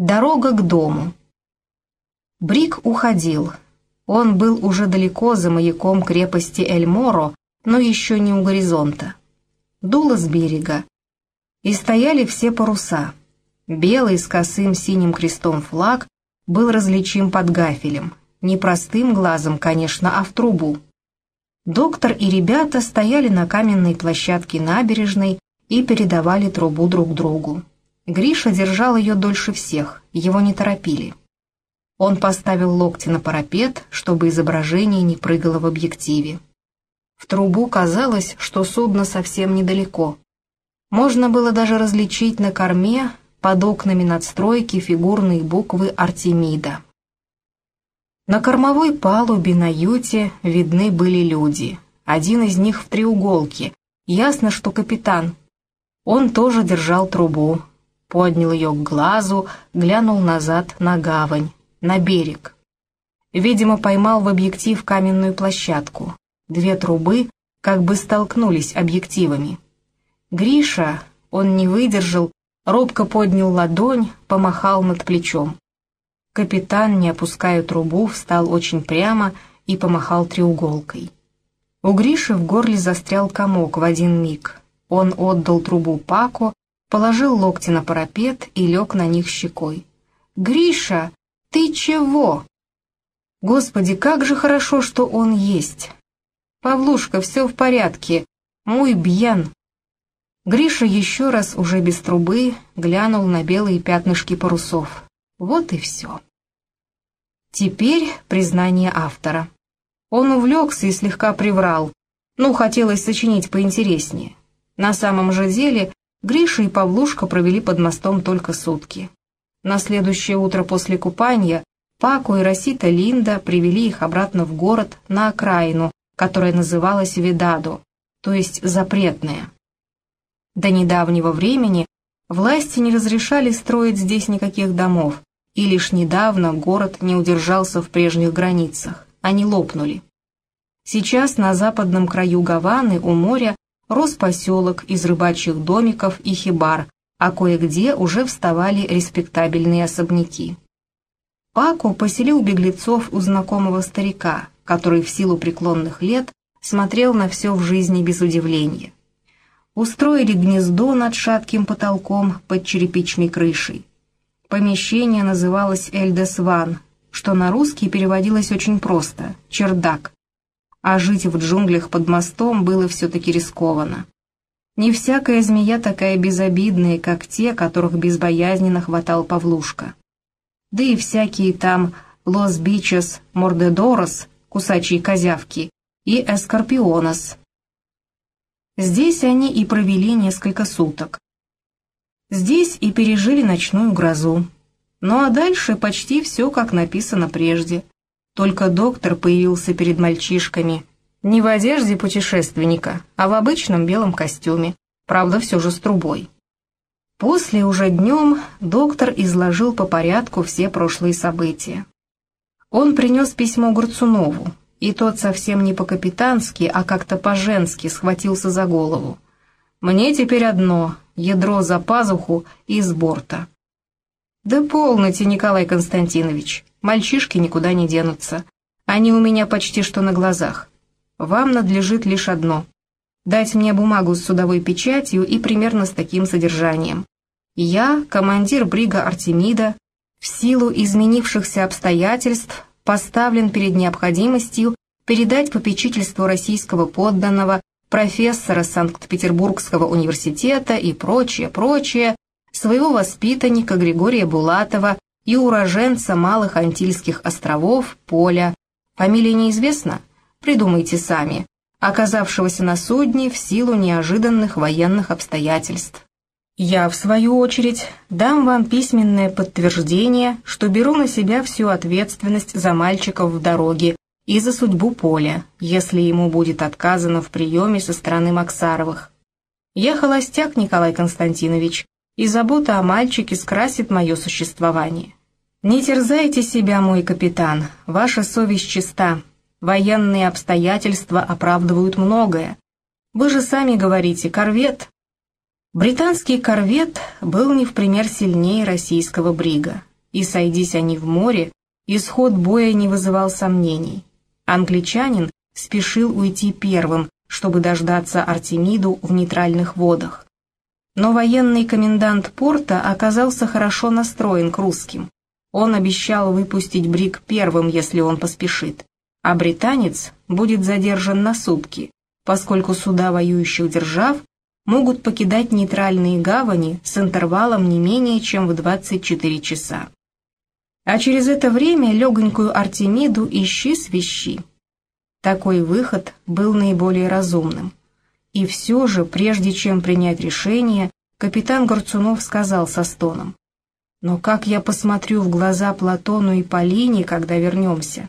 Дорога к дому. Брик уходил. Он был уже далеко за маяком крепости Эль-Моро, но еще не у горизонта. Дуло с берега. И стояли все паруса. Белый с косым синим крестом флаг был различим под гафелем. Не простым глазом, конечно, а в трубу. Доктор и ребята стояли на каменной площадке набережной и передавали трубу друг другу. Гриша держал ее дольше всех, его не торопили. Он поставил локти на парапет, чтобы изображение не прыгало в объективе. В трубу казалось, что судно совсем недалеко. Можно было даже различить на корме под окнами надстройки фигурные буквы Артемида. На кормовой палубе на юте видны были люди. Один из них в треуголке. Ясно, что капитан. Он тоже держал трубу, поднял ее к глазу, глянул назад на гавань, на берег. Видимо, поймал в объектив каменную площадку. Две трубы как бы столкнулись объективами. Гриша, он не выдержал, робко поднял ладонь, помахал над плечом. Капитан, не опуская трубу, встал очень прямо и помахал треуголкой. У Гриши в горле застрял комок в один миг. Он отдал трубу Паку, положил локти на парапет и лег на них щекой. «Гриша, ты чего?» «Господи, как же хорошо, что он есть!» «Павлушка, все в порядке, мой бьян!» Гриша еще раз, уже без трубы, глянул на белые пятнышки парусов. Вот и все. Теперь признание автора. Он увлекся и слегка приврал. Ну, хотелось сочинить поинтереснее. На самом же деле Гриша и Павлушка провели под мостом только сутки. На следующее утро после купания Паку и Росита Линда привели их обратно в город, на окраину, которая называлась Видадо, то есть запретная. До недавнего времени власти не разрешали строить здесь никаких домов, и лишь недавно город не удержался в прежних границах, они лопнули. Сейчас на западном краю Гаваны у моря рос поселок из рыбачьих домиков и хибар, а кое-где уже вставали респектабельные особняки. Паку поселил беглецов у знакомого старика, который в силу преклонных лет смотрел на все в жизни без удивления. Устроили гнездо над шатким потолком под черепичной крышей. Помещение называлось Эльдесван, что на русский переводилось очень просто – чердак а жить в джунглях под мостом было все-таки рискованно. Не всякая змея такая безобидная, как те, которых безбоязненно хватал Павлушка. Да и всякие там Лос Бичес Мордедорос, кусачие козявки, и Эскорпионос. Здесь они и провели несколько суток. Здесь и пережили ночную грозу. Ну а дальше почти все, как написано прежде. Только доктор появился перед мальчишками. Не в одежде путешественника, а в обычном белом костюме, правда, все же с трубой. После уже днем доктор изложил по порядку все прошлые события. Он принес письмо Гурцунову, и тот совсем не по-капитански, а как-то по-женски схватился за голову. «Мне теперь одно — ядро за пазуху и с борта». «Да полноте, Николай Константинович, Мальчишки никуда не денутся. Они у меня почти что на глазах. Вам надлежит лишь одно — дать мне бумагу с судовой печатью и примерно с таким содержанием. Я, командир брига Артемида, в силу изменившихся обстоятельств поставлен перед необходимостью передать попечительству российского подданного, профессора Санкт-Петербургского университета и прочее, прочее, своего воспитанника Григория Булатова и уроженца Малых Антильских островов Поля. Фамилия неизвестна? Придумайте сами. Оказавшегося на судне в силу неожиданных военных обстоятельств. Я, в свою очередь, дам вам письменное подтверждение, что беру на себя всю ответственность за мальчиков в дороге и за судьбу Поля, если ему будет отказано в приеме со стороны Максаровых. Я холостяк, Николай Константинович, и забота о мальчике скрасит мое существование. Не терзайте себя, мой капитан, ваша совесть чиста. Военные обстоятельства оправдывают многое. Вы же сами говорите, корвет. Британский корвет был не в пример сильнее российского брига. и сойдись они в море, исход боя не вызывал сомнений. Англичанин спешил уйти первым, чтобы дождаться Артемиду в нейтральных водах. Но военный комендант порта оказался хорошо настроен к русским. Он обещал выпустить Брик первым, если он поспешит, а британец будет задержан на сутки, поскольку суда воюющих держав могут покидать нейтральные гавани с интервалом не менее чем в 24 часа. А через это время легонькую Артемиду ищи свищи. Такой выход был наиболее разумным. И все же, прежде чем принять решение, капитан Горцунов сказал со стоном. «Но как я посмотрю в глаза Платону и Полине, когда вернемся?»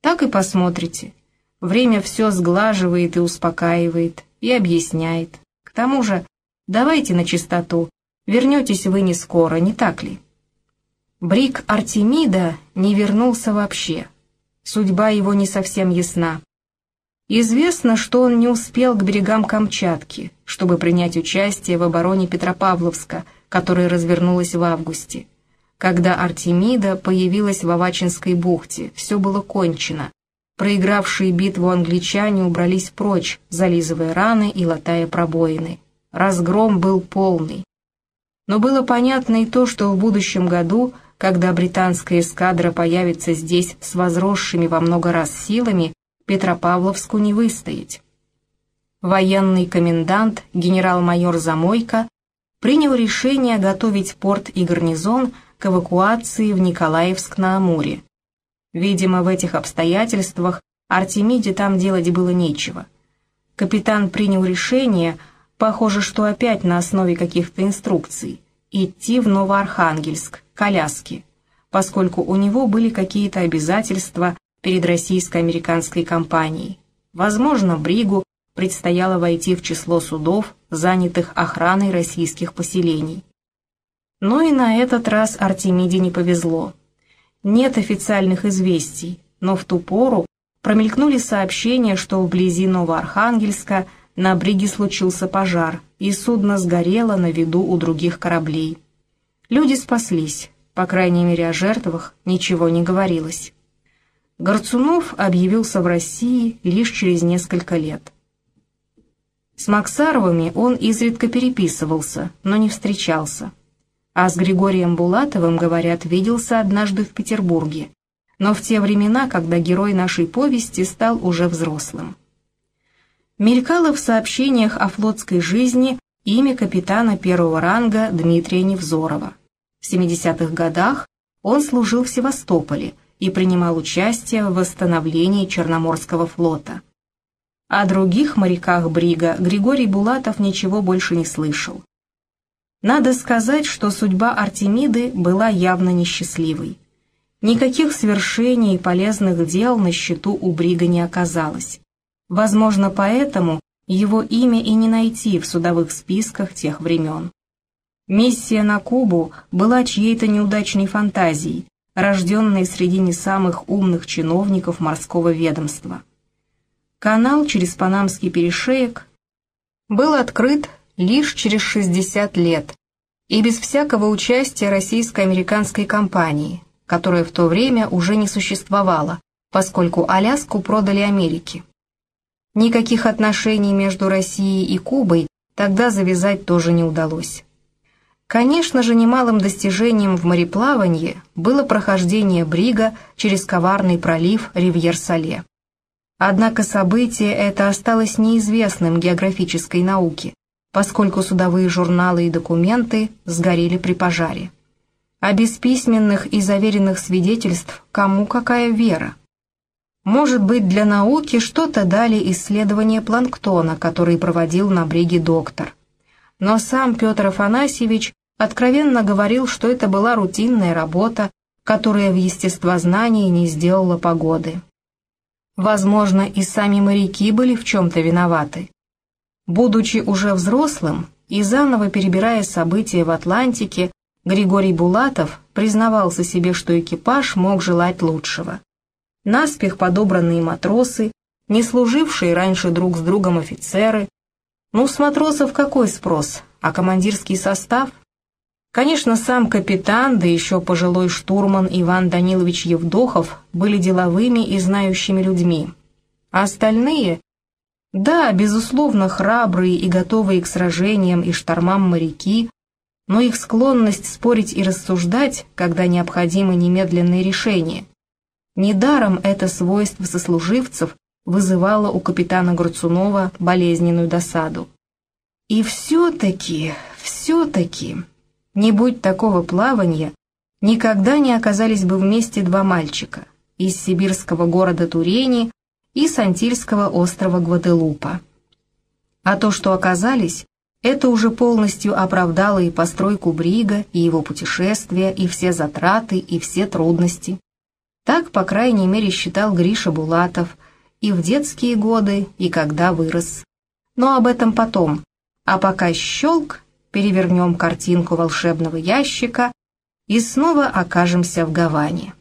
«Так и посмотрите. Время все сглаживает и успокаивает, и объясняет. К тому же, давайте на чистоту, вернетесь вы не скоро, не так ли?» Брик Артемида не вернулся вообще. Судьба его не совсем ясна. Известно, что он не успел к берегам Камчатки, чтобы принять участие в обороне Петропавловска, которая развернулась в августе. Когда Артемида появилась в Авачинской бухте, все было кончено. Проигравшие битву англичане убрались прочь, зализывая раны и латая пробоины. Разгром был полный. Но было понятно и то, что в будущем году, когда британская эскадра появится здесь с возросшими во много раз силами, Петропавловску не выстоять. Военный комендант генерал-майор Замойко принял решение готовить порт и гарнизон к эвакуации в Николаевск-на-Амуре. Видимо, в этих обстоятельствах Артемиде там делать было нечего. Капитан принял решение, похоже, что опять на основе каких-то инструкций, идти в Новоархангельск, коляски, поскольку у него были какие-то обязательства перед российско-американской компанией. Возможно, Бригу предстояло войти в число судов, занятых охраной российских поселений. Но и на этот раз Артемиде не повезло. Нет официальных известий, но в ту пору промелькнули сообщения, что вблизи Новоархангельска на Бриге случился пожар, и судно сгорело на виду у других кораблей. Люди спаслись, по крайней мере о жертвах ничего не говорилось. Горцунов объявился в России лишь через несколько лет. С Максаровыми он изредка переписывался, но не встречался. А с Григорием Булатовым, говорят, виделся однажды в Петербурге, но в те времена, когда герой нашей повести стал уже взрослым. Мелькало в сообщениях о флотской жизни имя капитана первого ранга Дмитрия Невзорова. В 70-х годах он служил в Севастополе – и принимал участие в восстановлении Черноморского флота. О других моряках Брига Григорий Булатов ничего больше не слышал. Надо сказать, что судьба Артемиды была явно несчастливой. Никаких свершений и полезных дел на счету у Брига не оказалось. Возможно, поэтому его имя и не найти в судовых списках тех времен. Миссия на Кубу была чьей-то неудачной фантазией, рожденные среди не самых умных чиновников морского ведомства. Канал через Панамский перешеек был открыт лишь через 60 лет и без всякого участия российско-американской компании, которая в то время уже не существовала, поскольку Аляску продали Америке. Никаких отношений между Россией и Кубой тогда завязать тоже не удалось. Конечно же, немалым достижением в мореплавании было прохождение брига через коварный пролив Ривьер-Сале. Однако событие это осталось неизвестным географической науке, поскольку судовые журналы и документы сгорели при пожаре. А без письменных и заверенных свидетельств кому какая вера? Может быть, для науки что-то дали исследования планктона, который проводил на бриге доктор. Но сам Петр Афанасьевич откровенно говорил, что это была рутинная работа, которая в естествознании не сделала погоды. Возможно, и сами моряки были в чем-то виноваты. Будучи уже взрослым и заново перебирая события в Атлантике, Григорий Булатов признавался себе, что экипаж мог желать лучшего. Наспех подобранные матросы, не служившие раньше друг с другом офицеры. Ну, с матросов какой спрос, а командирский состав Конечно, сам капитан, да еще пожилой штурман Иван Данилович Евдохов были деловыми и знающими людьми. А остальные, да, безусловно, храбрые и готовые к сражениям и штормам моряки, но их склонность спорить и рассуждать, когда необходимы немедленные решения. Недаром это свойство сослуживцев вызывало у капитана Груцунова болезненную досаду. И все-таки, все-таки, не будь такого плавания, никогда не оказались бы вместе два мальчика из сибирского города Турени и с Антильского острова Гваделупа. А то, что оказались, это уже полностью оправдало и постройку Брига, и его путешествия, и все затраты, и все трудности. Так, по крайней мере, считал Гриша Булатов и в детские годы, и когда вырос. Но об этом потом. А пока щелк, перевернем картинку волшебного ящика и снова окажемся в Гаване.